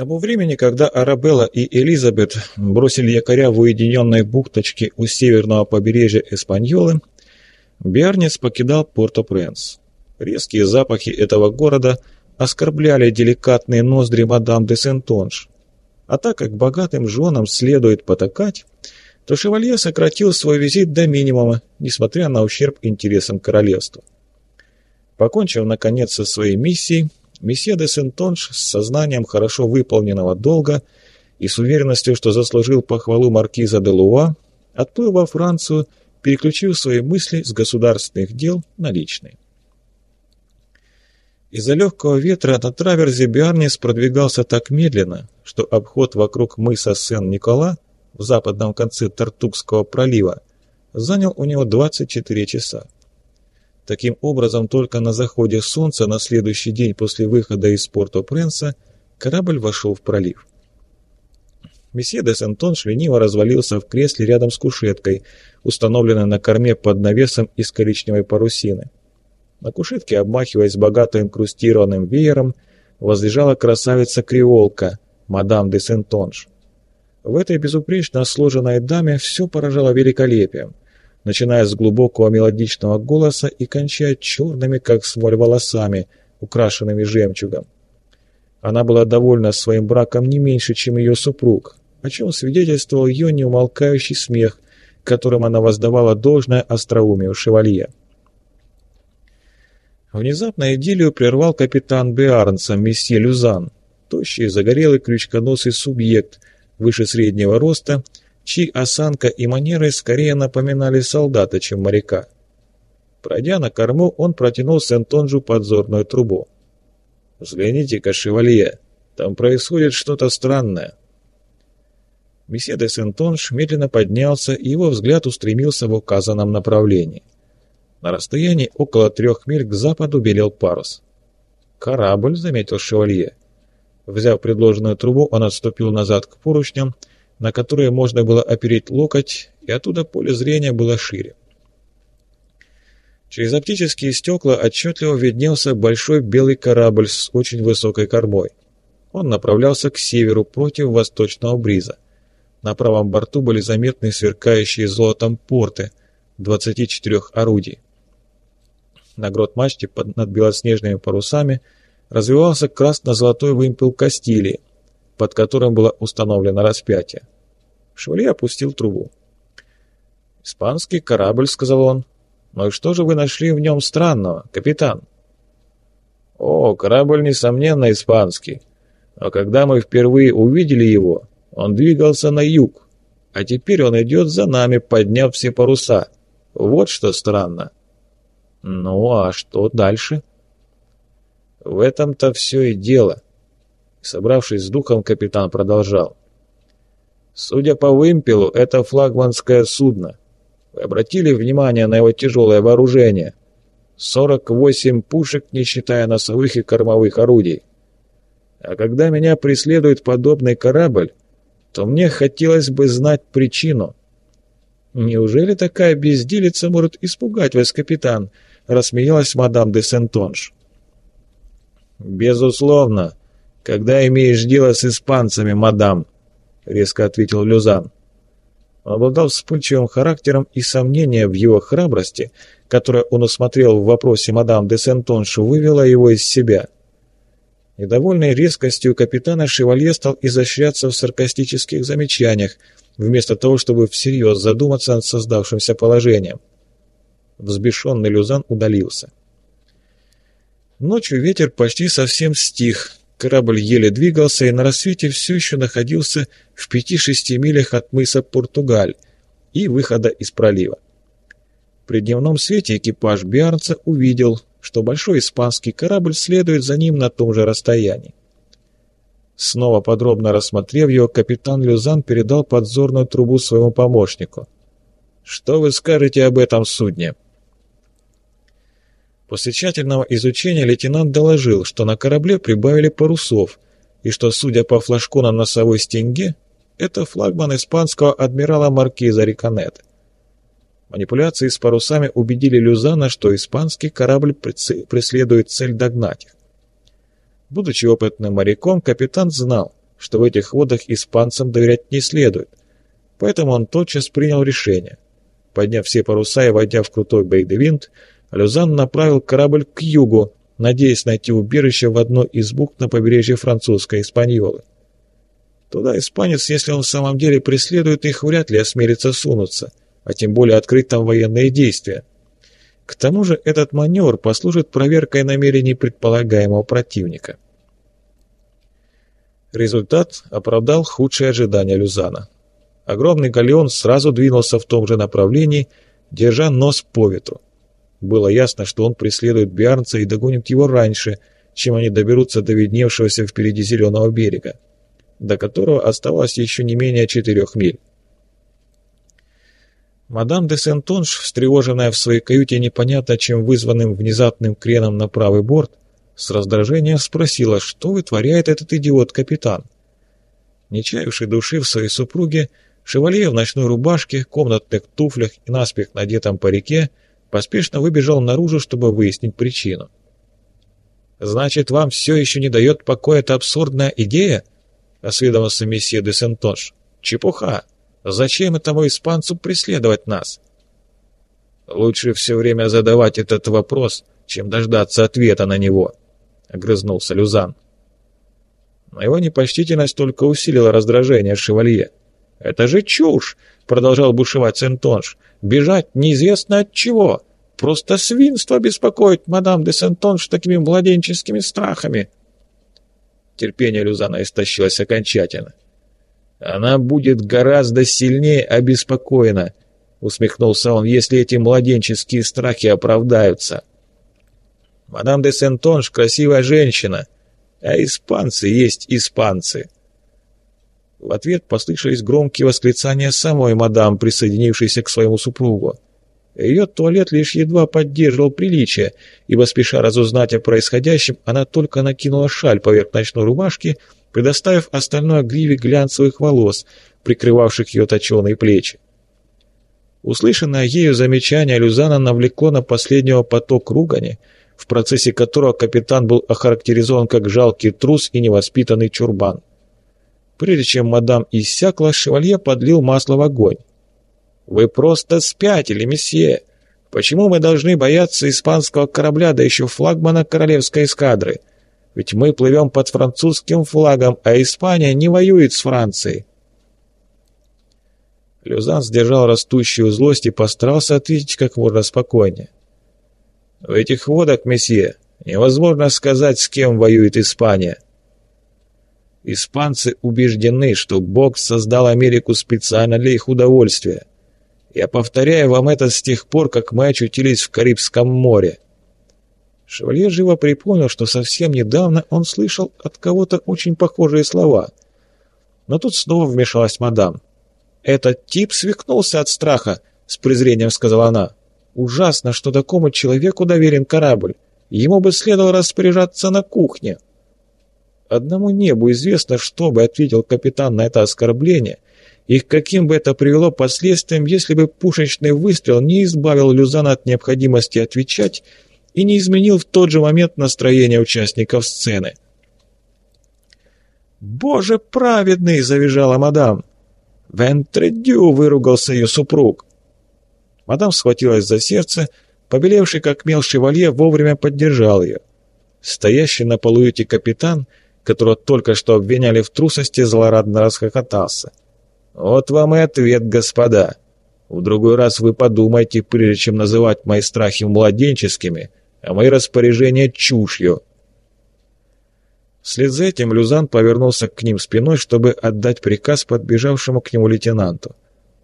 тому времени, когда Арабелла и Элизабет бросили якоря в уединенной бухточке у северного побережья Эспаньолы, Биарнец покидал Порто-Пренс. Резкие запахи этого города оскорбляли деликатные ноздри мадам де Сентонж. А так как богатым женам следует потакать, то шевалье сократил свой визит до минимума, несмотря на ущерб интересам королевства. Покончив, наконец, со своей миссией, месье де Сентонж с сознанием хорошо выполненного долга и с уверенностью, что заслужил похвалу маркиза де Луа, отплыл во Францию, переключив свои мысли с государственных дел на личные. Из-за легкого ветра на траверзе Биарнис продвигался так медленно, что обход вокруг мыса Сен-Никола в западном конце Тартукского пролива занял у него 24 часа. Таким образом, только на заходе солнца на следующий день после выхода из Порто-Пренса корабль вошел в пролив. Месье де Сентон лениво развалился в кресле рядом с кушеткой, установленной на корме под навесом из коричневой парусины. На кушетке, обмахиваясь богато инкрустированным веером, возлежала красавица-креолка, мадам де Сентонж. В этой безупречно сложенной даме все поражало великолепием начиная с глубокого мелодичного голоса и кончая черными, как смоль, волосами, украшенными жемчугом. Она была довольна своим браком не меньше, чем ее супруг, о чем свидетельствовал ее неумолкающий смех, которым она воздавала должное остроумию шевалье. Внезапно идиллию прервал капитан Беарнса, месье Люзан, тощий, загорелый, крючконосый субъект, выше среднего роста, чьи осанка и манеры скорее напоминали солдата, чем моряка. Пройдя на корму, он протянул Сентонжу подзорную трубу. «Взгляните-ка, шевалье, там происходит что-то странное». Месье де Сентонж медленно поднялся, и его взгляд устремился в указанном направлении. На расстоянии около трех миль к западу белел парус. «Корабль», — заметил шевалье. Взяв предложенную трубу, он отступил назад к поручням, на которые можно было опереть локоть, и оттуда поле зрения было шире. Через оптические стекла отчетливо виднелся большой белый корабль с очень высокой кормой. Он направлялся к северу против восточного бриза. На правом борту были заметны сверкающие золотом порты 24 орудий. На грот мачте под, над белоснежными парусами развивался красно-золотой вымпел Кастилии, под которым было установлено распятие. Шевалье опустил трубу. «Испанский корабль», — сказал он. «Ну и что же вы нашли в нем странного, капитан?» «О, корабль, несомненно, испанский. Но когда мы впервые увидели его, он двигался на юг, а теперь он идет за нами, подняв все паруса. Вот что странно». «Ну, а что дальше?» «В этом-то все и дело». Собравшись с духом, капитан продолжал. Судя по вымпелу, это флагманское судно. Вы обратили внимание на его тяжелое вооружение? 48 пушек, не считая носовых и кормовых орудий. А когда меня преследует подобный корабль, то мне хотелось бы знать причину. Неужели такая безделица может испугать вас, капитан? Рассмеялась мадам де Сентонж. Безусловно, когда имеешь дело с испанцами, мадам, — резко ответил Люзан. Он обладал вспыльчивым характером и сомнение в его храбрости, которое он усмотрел в вопросе мадам де Сентонш, вывело его из себя. Недовольной резкостью капитана Шевалье стал изощряться в саркастических замечаниях, вместо того, чтобы всерьез задуматься над создавшимся положением. Взбешенный Люзан удалился. Ночью ветер почти совсем стих, Корабль еле двигался и на рассвете все еще находился в пяти-шести милях от мыса Португаль и выхода из пролива. При дневном свете экипаж Биарнца увидел, что большой испанский корабль следует за ним на том же расстоянии. Снова подробно рассмотрев его, капитан Люзан передал подзорную трубу своему помощнику. «Что вы скажете об этом судне?» После тщательного изучения лейтенант доложил, что на корабле прибавили парусов, и что, судя по флажку на носовой стенге, это флагман испанского адмирала Маркиза Риконет. Манипуляции с парусами убедили Люзана, что испанский корабль преследует цель догнать их. Будучи опытным моряком, капитан знал, что в этих водах испанцам доверять не следует. Поэтому он тотчас принял решение. Подняв все паруса и войдя в крутой бейдевинт, Люзан направил корабль к югу, надеясь найти убежище в одной из бухт на побережье французской Испаньолы. Туда испанец, если он в самом деле преследует их, вряд ли осмелится сунуться, а тем более открыть там военные действия. К тому же этот маневр послужит проверкой намерений предполагаемого противника. Результат оправдал худшие ожидания Люзана. Огромный галеон сразу двинулся в том же направлении, держа нос по ветру. Было ясно, что он преследует Биарнца и догонит его раньше, чем они доберутся до видневшегося впереди зеленого берега, до которого оставалось еще не менее четырех миль. Мадам де Сентонж, встревоженная в своей каюте непонятно чем вызванным внезапным креном на правый борт, с раздражением спросила, что вытворяет этот идиот-капитан. Не чаявший души в своей супруге, Шевалье в ночной рубашке, комнатных туфлях и наспех надетом парике поспешно выбежал наружу, чтобы выяснить причину. «Значит, вам все еще не дает покоя эта абсурдная идея?» — осведомился месье де Сентонж. «Чепуха! Зачем этому испанцу преследовать нас?» «Лучше все время задавать этот вопрос, чем дождаться ответа на него», — огрызнулся Люзан. Но его непочтительность только усилила раздражение шевалье. «Это же чушь!» — продолжал бушевать Сентонж. «Бежать неизвестно от чего. Просто свинство беспокоит мадам де Сентонж такими младенческими страхами». Терпение Люзана истощилось окончательно. «Она будет гораздо сильнее обеспокоена», — усмехнулся он, — «если эти младенческие страхи оправдаются». «Мадам де Сентонж — красивая женщина, а испанцы есть испанцы». В ответ послышались громкие восклицания самой мадам, присоединившейся к своему супругу. Ее туалет лишь едва поддерживал приличие, ибо, спеша разузнать о происходящем, она только накинула шаль поверх ночной рубашки, предоставив остальное гриве глянцевых волос, прикрывавших ее точеные плечи. Услышанное ею замечание Люзана навлекло на последнего поток ругани, в процессе которого капитан был охарактеризован как жалкий трус и невоспитанный чурбан. Прежде чем мадам иссякла, шевалье подлил масло в огонь. «Вы просто спятили, месье! Почему мы должны бояться испанского корабля, да еще флагмана королевской эскадры? Ведь мы плывем под французским флагом, а Испания не воюет с Францией!» Люзан сдержал растущую злость и постарался ответить как можно спокойнее. «В этих водах, месье, невозможно сказать, с кем воюет Испания». Испанцы убеждены, что Бог создал Америку специально для их удовольствия. Я повторяю вам это с тех пор, как мы очутились в Карибском море. Шевалье живо припомнил, что совсем недавно он слышал от кого-то очень похожие слова. Но тут снова вмешалась мадам. «Этот тип свихнулся от страха», — с презрением сказала она. «Ужасно, что такому человеку доверен корабль. Ему бы следовало распоряжаться на кухне». Одному небу известно, что бы ответил капитан на это оскорбление, и каким бы это привело последствиям, если бы пушечный выстрел не избавил Люзана от необходимости отвечать и не изменил в тот же момент настроение участников сцены. «Боже праведный!» — завизжала мадам. «Вентредю!» — выругался ее супруг. Мадам схватилась за сердце, побелевший как мел шевалье вовремя поддержал ее. Стоящий на полуюте капитан — которого только что обвиняли в трусости, злорадно расхохотался. «Вот вам и ответ, господа. В другой раз вы подумайте, прежде чем называть мои страхи младенческими, а мои распоряжения чушью». Вслед за этим Люзан повернулся к ним спиной, чтобы отдать приказ подбежавшему к нему лейтенанту.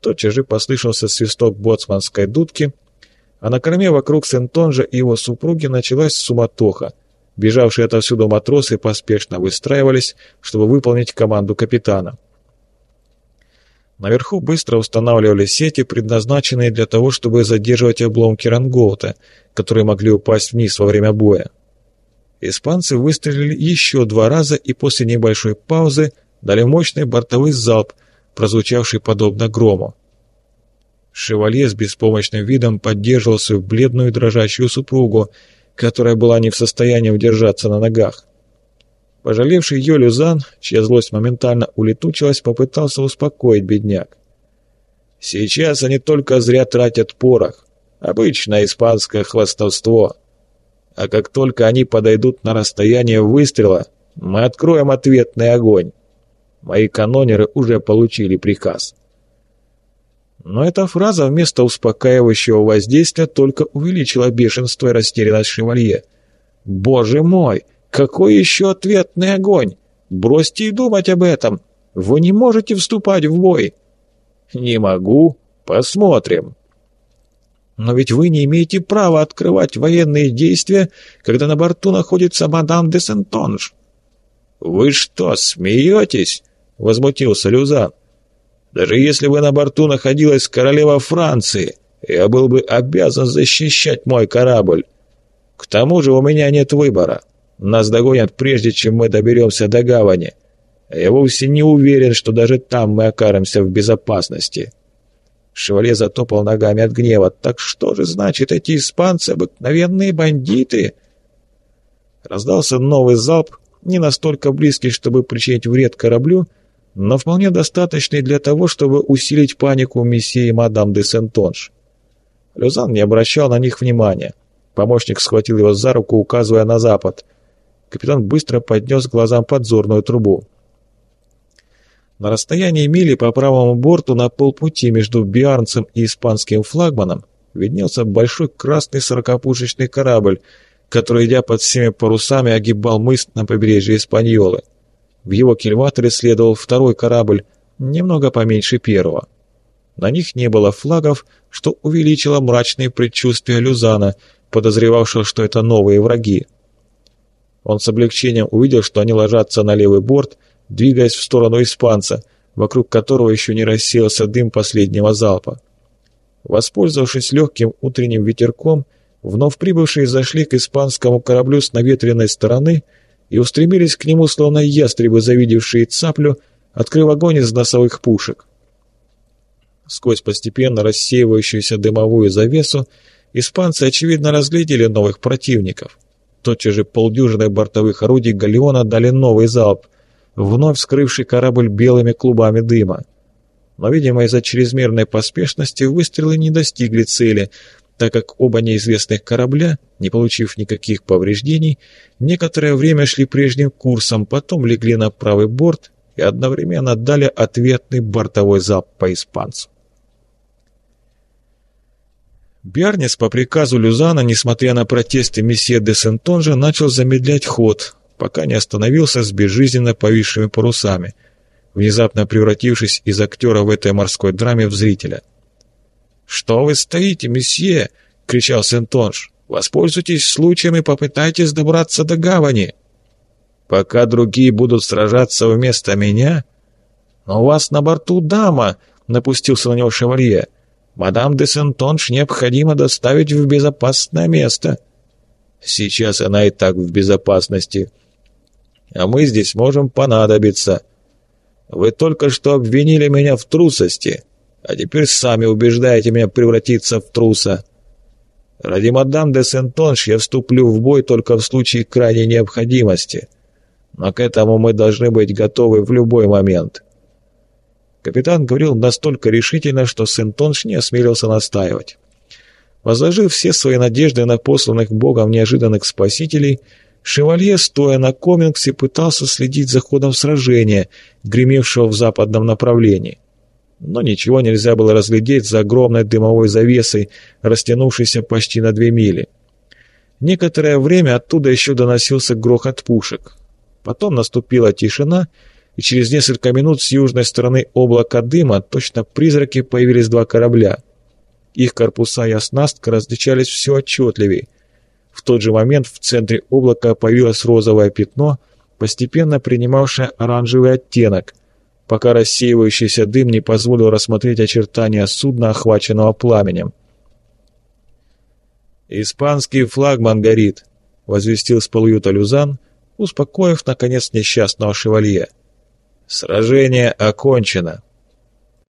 Тотчас же послышался свисток боцманской дудки, а на корме вокруг Сентонжа и его супруги началась суматоха, Бежавшие отовсюду матросы поспешно выстраивались, чтобы выполнить команду капитана. Наверху быстро устанавливали сети, предназначенные для того, чтобы задерживать обломки рангоута, которые могли упасть вниз во время боя. Испанцы выстрелили еще два раза и после небольшой паузы дали мощный бортовой залп, прозвучавший подобно грому. Шевалье с беспомощным видом поддерживал свою бледную дрожащую супругу, которая была не в состоянии удержаться на ногах. Пожалевший ее Люзан, чья злость моментально улетучилась, попытался успокоить бедняк. «Сейчас они только зря тратят порох. Обычное испанское хвастовство. А как только они подойдут на расстояние выстрела, мы откроем ответный огонь. Мои канонеры уже получили приказ». Но эта фраза вместо успокаивающего воздействия только увеличила бешенство и растерянность шевалье. «Боже мой! Какой еще ответный огонь? Бросьте и думать об этом! Вы не можете вступать в бой!» «Не могу. Посмотрим». «Но ведь вы не имеете права открывать военные действия, когда на борту находится мадам де Сентонж». «Вы что, смеетесь?» — возмутился Люзан. Даже если бы на борту находилась королева Франции, я был бы обязан защищать мой корабль. К тому же у меня нет выбора. Нас догонят прежде, чем мы доберемся до гавани. Я вовсе не уверен, что даже там мы окажемся в безопасности». Шевале затопал ногами от гнева. «Так что же значит эти испанцы, обыкновенные бандиты?» Раздался новый залп, не настолько близкий, чтобы причинить вред кораблю, но вполне достаточный для того, чтобы усилить панику месье и мадам де Сентонж. Люзан не обращал на них внимания. Помощник схватил его за руку, указывая на запад. Капитан быстро поднес глазам подзорную трубу. На расстоянии мили по правому борту на полпути между Биарнцем и испанским флагманом виднелся большой красный сорокопушечный корабль, который, идя под всеми парусами, огибал мыс на побережье Испаньолы. В его кильваторе следовал второй корабль, немного поменьше первого. На них не было флагов, что увеличило мрачные предчувствия Люзана, подозревавшего, что это новые враги. Он с облегчением увидел, что они ложатся на левый борт, двигаясь в сторону испанца, вокруг которого еще не рассеялся дым последнего залпа. Воспользовавшись легким утренним ветерком, вновь прибывшие зашли к испанскому кораблю с наветренной стороны – и устремились к нему, словно ястребы, завидевшие цаплю, открыв огонь из носовых пушек. Сквозь постепенно рассеивающуюся дымовую завесу испанцы, очевидно, разглядели новых противников. Тотчас же полдюжины бортовых орудий галеона дали новый залп, вновь скрывший корабль белыми клубами дыма. Но, видимо, из-за чрезмерной поспешности выстрелы не достигли цели, так как оба неизвестных корабля, не получив никаких повреждений, некоторое время шли прежним курсом, потом легли на правый борт и одновременно дали ответный бортовой залп по испанцу. Биарнис по приказу Люзана, несмотря на протесты месье де Сентонжа, начал замедлять ход, пока не остановился с безжизненно повисшими парусами, внезапно превратившись из актера в этой морской драме в зрителя – «Что вы стоите, месье?» — кричал Сентонж. «Воспользуйтесь случаем и попытайтесь добраться до гавани». «Пока другие будут сражаться вместо меня?» «Но у вас на борту дама!» — напустился на него шевалье. «Мадам де Сентонж необходимо доставить в безопасное место». «Сейчас она и так в безопасности. А мы здесь можем понадобиться. Вы только что обвинили меня в трусости» а теперь сами убеждаете меня превратиться в труса. Ради мадам де Сентонш я вступлю в бой только в случае крайней необходимости. Но к этому мы должны быть готовы в любой момент». Капитан говорил настолько решительно, что Сентонш не осмелился настаивать. Возложив все свои надежды на посланных Богом неожиданных спасителей, Шевалье, стоя на Комингсе, пытался следить за ходом сражения, гремевшего в западном направлении но ничего нельзя было разглядеть за огромной дымовой завесой, растянувшейся почти на две мили. Некоторое время оттуда еще доносился грохот пушек. Потом наступила тишина, и через несколько минут с южной стороны облака дыма точно призраки появились два корабля. Их корпуса и оснастка различались все отчетливее. В тот же момент в центре облака появилось розовое пятно, постепенно принимавшее оранжевый оттенок – пока рассеивающийся дым не позволил рассмотреть очертания судна, охваченного пламенем. «Испанский флагман горит», — возвестил с полуюта Люзан, успокоив, наконец, несчастного шевалье. «Сражение окончено».